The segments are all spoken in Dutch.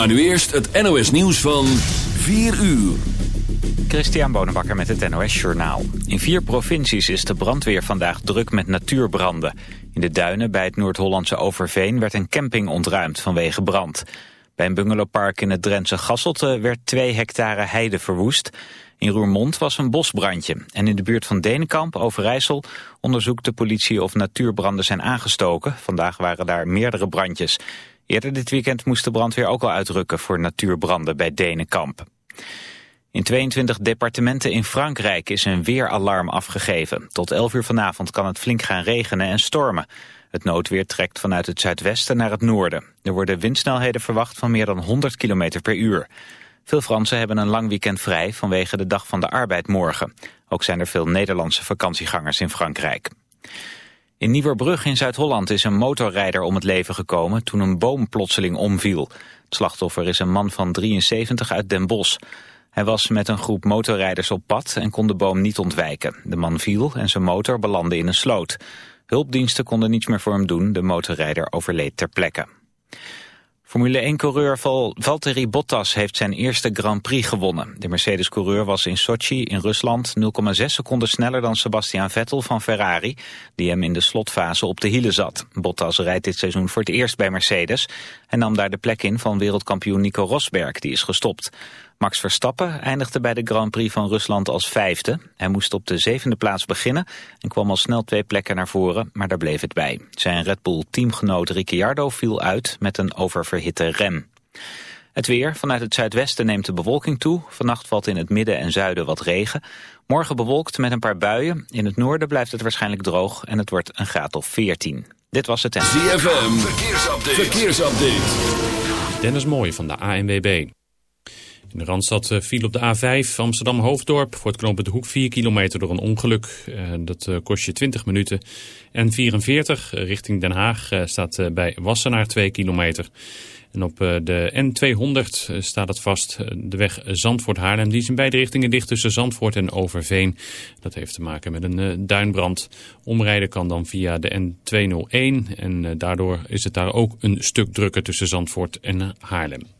Maar nu eerst het NOS nieuws van 4 uur. Christian Bonenbakker met het NOS Journaal. In vier provincies is de brandweer vandaag druk met natuurbranden. In de duinen bij het Noord-Hollandse Overveen werd een camping ontruimd vanwege brand. Bij een bungalowpark in het Drentse Gasselte werd twee hectare heide verwoest. In Roermond was een bosbrandje. En in de buurt van Denenkamp, Overijssel, onderzoekt de politie of natuurbranden zijn aangestoken. Vandaag waren daar meerdere brandjes. Eerder dit weekend moest de brandweer ook al uitrukken voor natuurbranden bij Denenkamp. In 22 departementen in Frankrijk is een weeralarm afgegeven. Tot 11 uur vanavond kan het flink gaan regenen en stormen. Het noodweer trekt vanuit het zuidwesten naar het noorden. Er worden windsnelheden verwacht van meer dan 100 km per uur. Veel Fransen hebben een lang weekend vrij vanwege de dag van de arbeid morgen. Ook zijn er veel Nederlandse vakantiegangers in Frankrijk. In Nieuwerbrug in Zuid-Holland is een motorrijder om het leven gekomen toen een boom plotseling omviel. Het slachtoffer is een man van 73 uit Den Bosch. Hij was met een groep motorrijders op pad en kon de boom niet ontwijken. De man viel en zijn motor belandde in een sloot. Hulpdiensten konden niets meer voor hem doen. De motorrijder overleed ter plekke. Formule 1-coureur Valtteri Bottas heeft zijn eerste Grand Prix gewonnen. De Mercedes-coureur was in Sochi in Rusland 0,6 seconden sneller dan Sebastian Vettel van Ferrari, die hem in de slotfase op de hielen zat. Bottas rijdt dit seizoen voor het eerst bij Mercedes en nam daar de plek in van wereldkampioen Nico Rosberg, die is gestopt. Max Verstappen eindigde bij de Grand Prix van Rusland als vijfde. Hij moest op de zevende plaats beginnen en kwam al snel twee plekken naar voren, maar daar bleef het bij. Zijn Red Bull teamgenoot Ricciardo viel uit met een oververhitte rem. Het weer. Vanuit het zuidwesten neemt de bewolking toe. Vannacht valt in het midden en zuiden wat regen. Morgen bewolkt met een paar buien. In het noorden blijft het waarschijnlijk droog en het wordt een graad of 14. Dit was het. ZFM. Verkeersupdate. Verkeersupdate. Dennis Mooij van de ANWB. In de Randstad eh, viel op de A5 Amsterdam-Hoofddorp voor het knooppunt de Hoek 4 kilometer door een ongeluk. Eh, dat eh, kost je 20 minuten. En 44 richting Den Haag staat bij Wassenaar 2 kilometer. En op de N200 staat het vast, de weg Zandvoort-Haarlem. Die is in beide richtingen dicht tussen Zandvoort en Overveen. Dat heeft te maken met een duinbrand. Omrijden kan dan via de N201 en daardoor is het daar ook een stuk drukker tussen Zandvoort en Haarlem.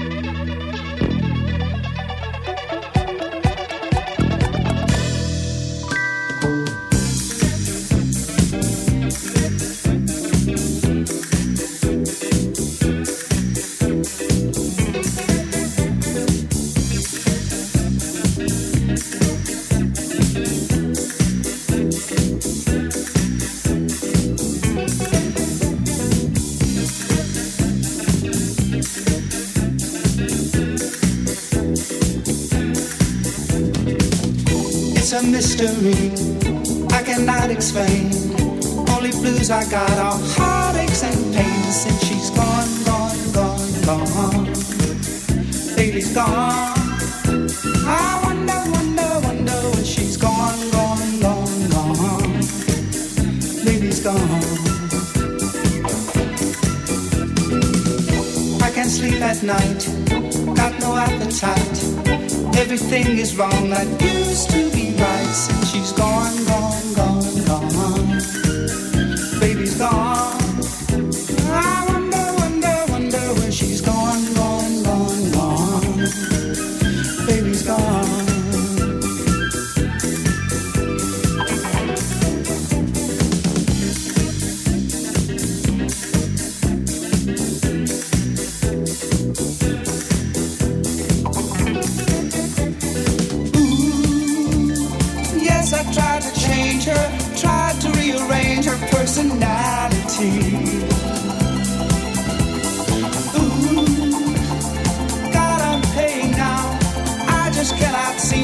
van het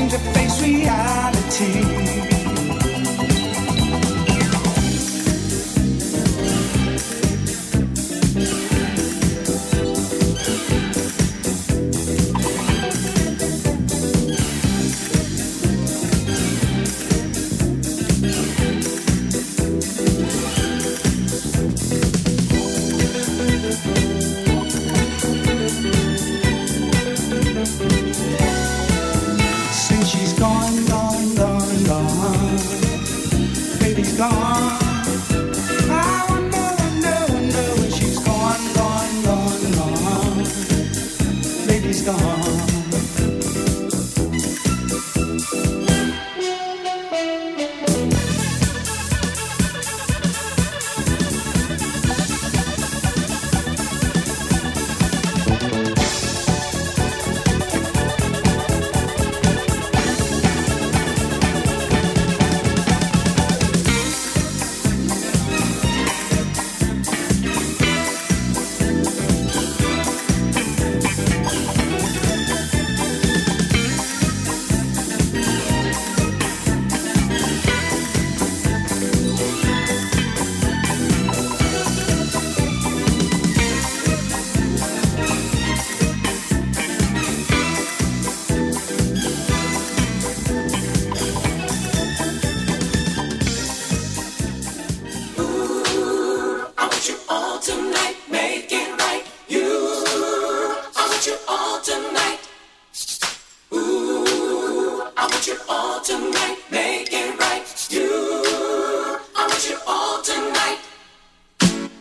to face reality.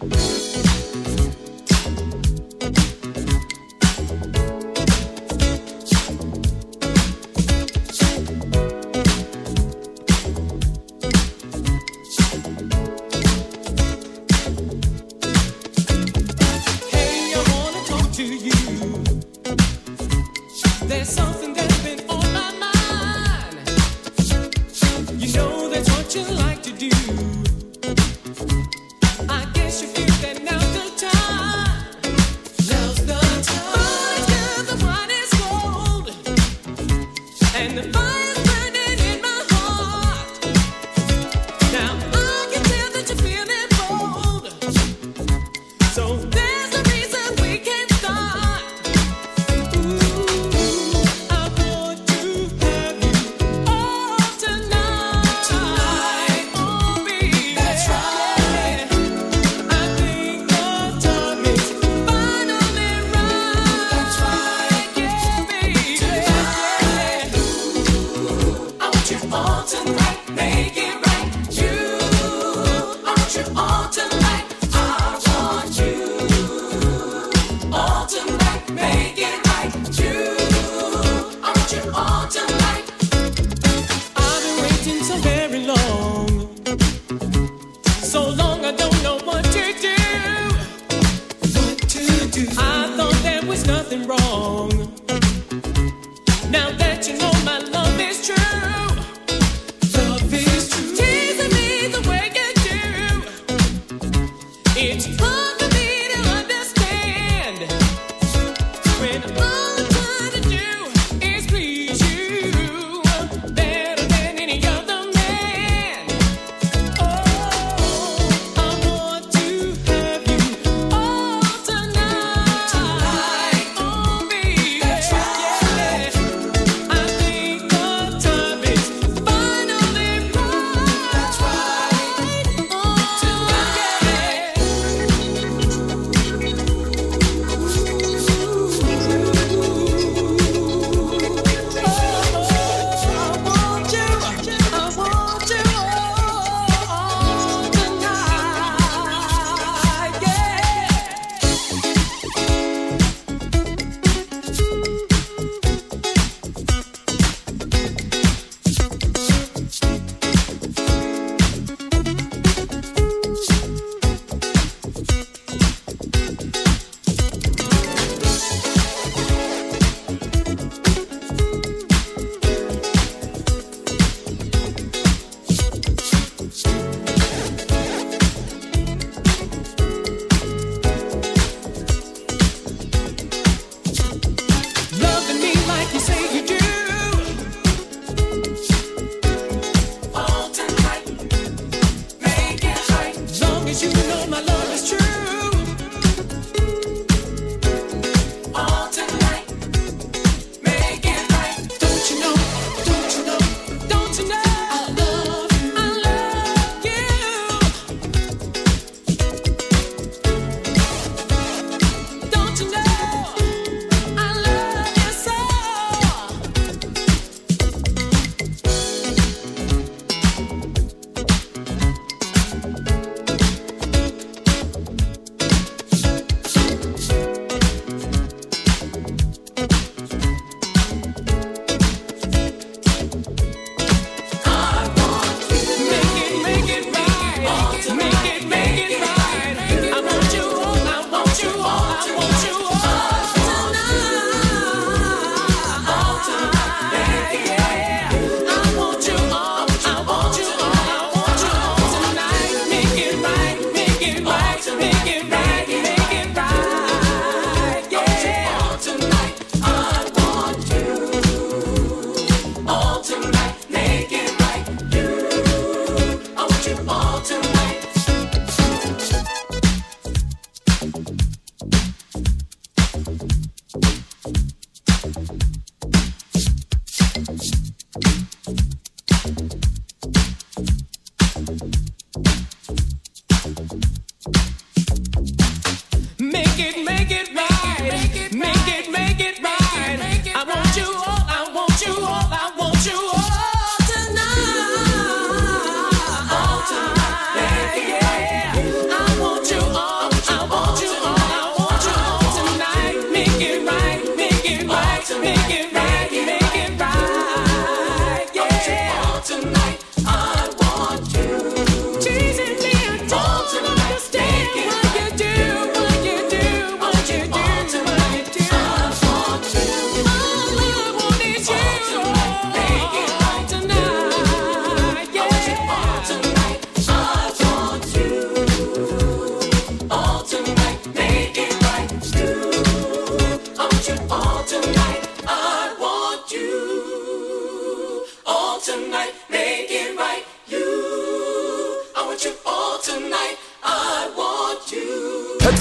Bye.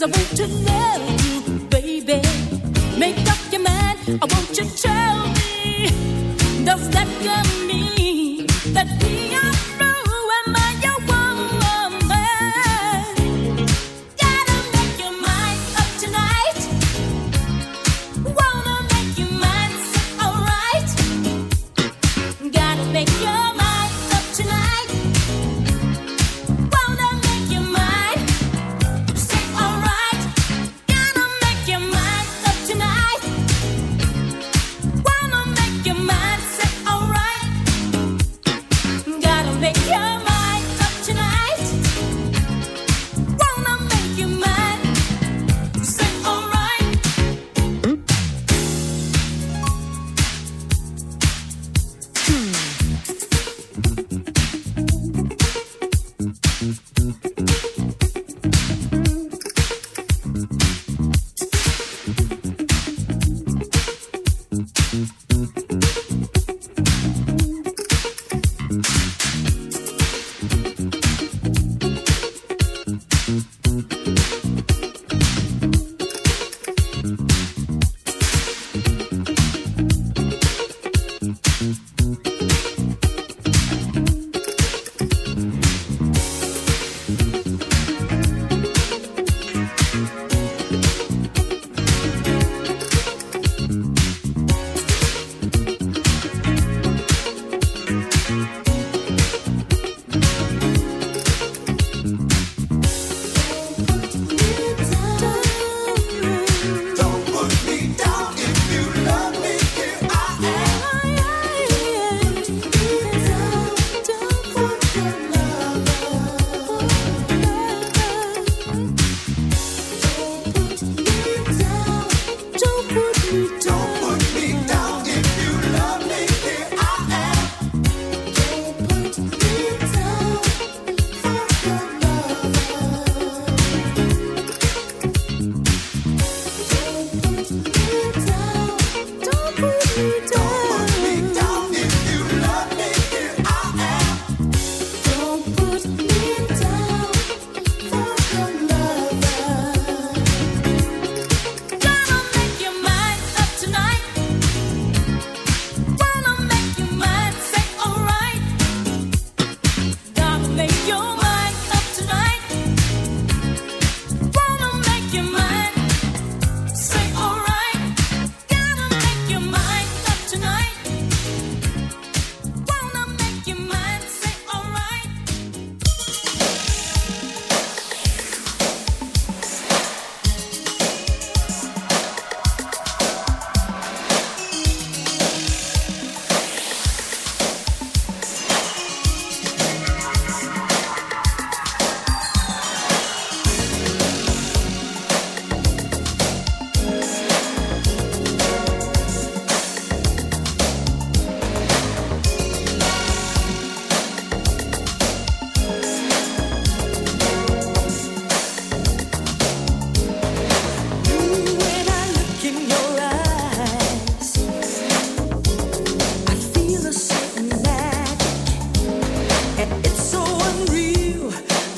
I want to know you, baby. Make up your mind. I want you to tell me. Does that come?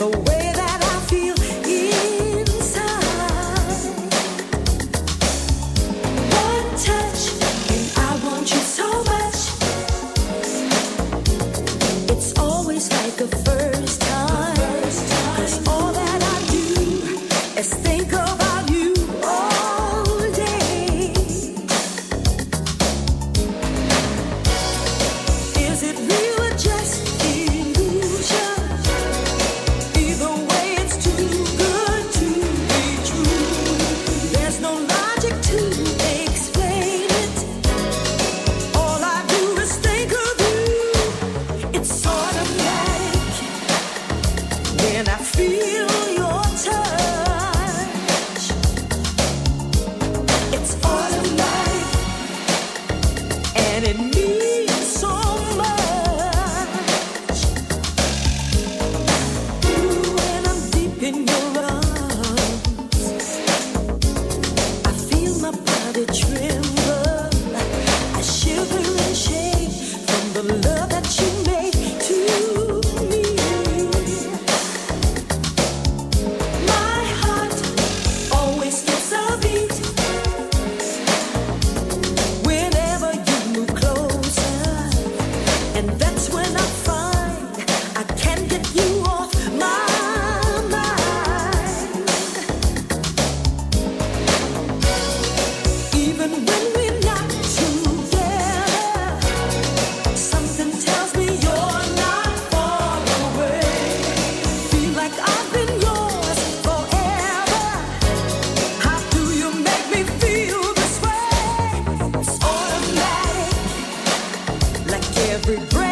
the way. Every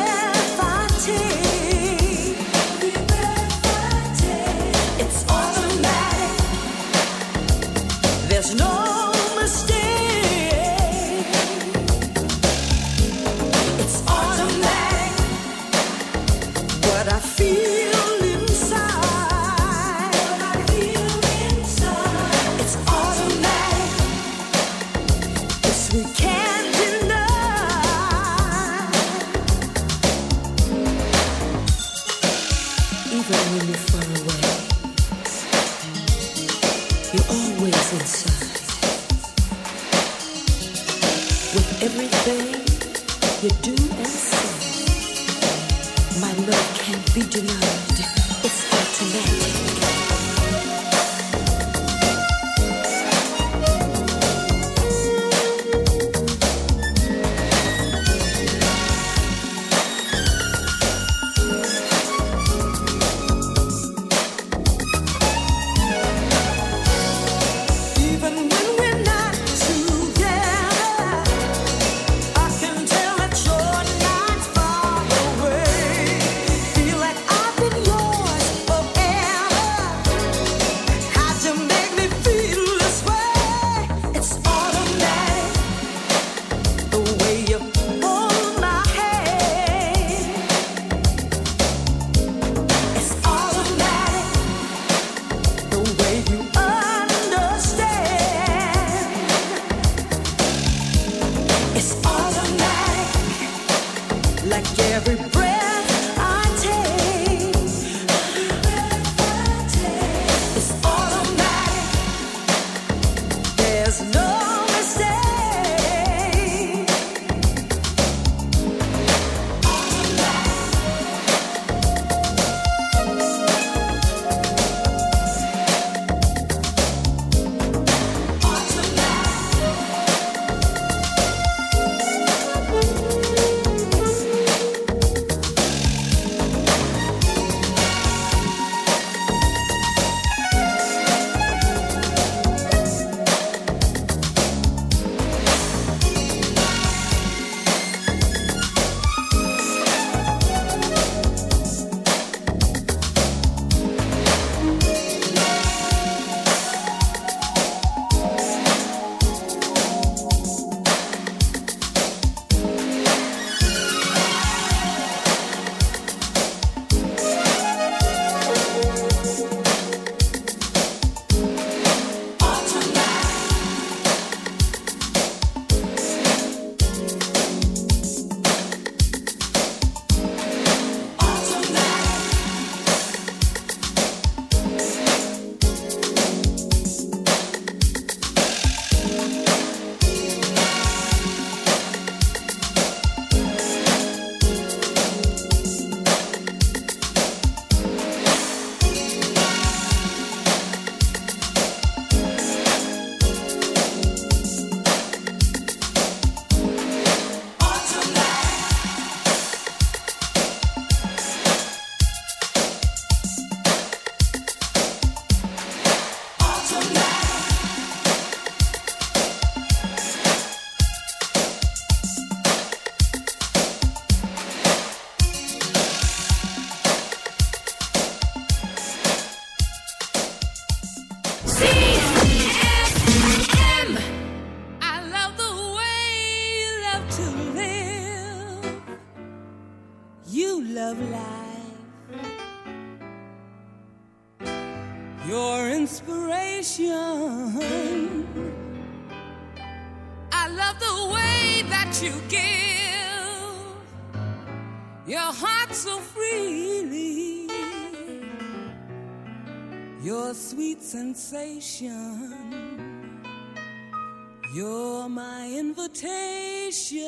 temptation.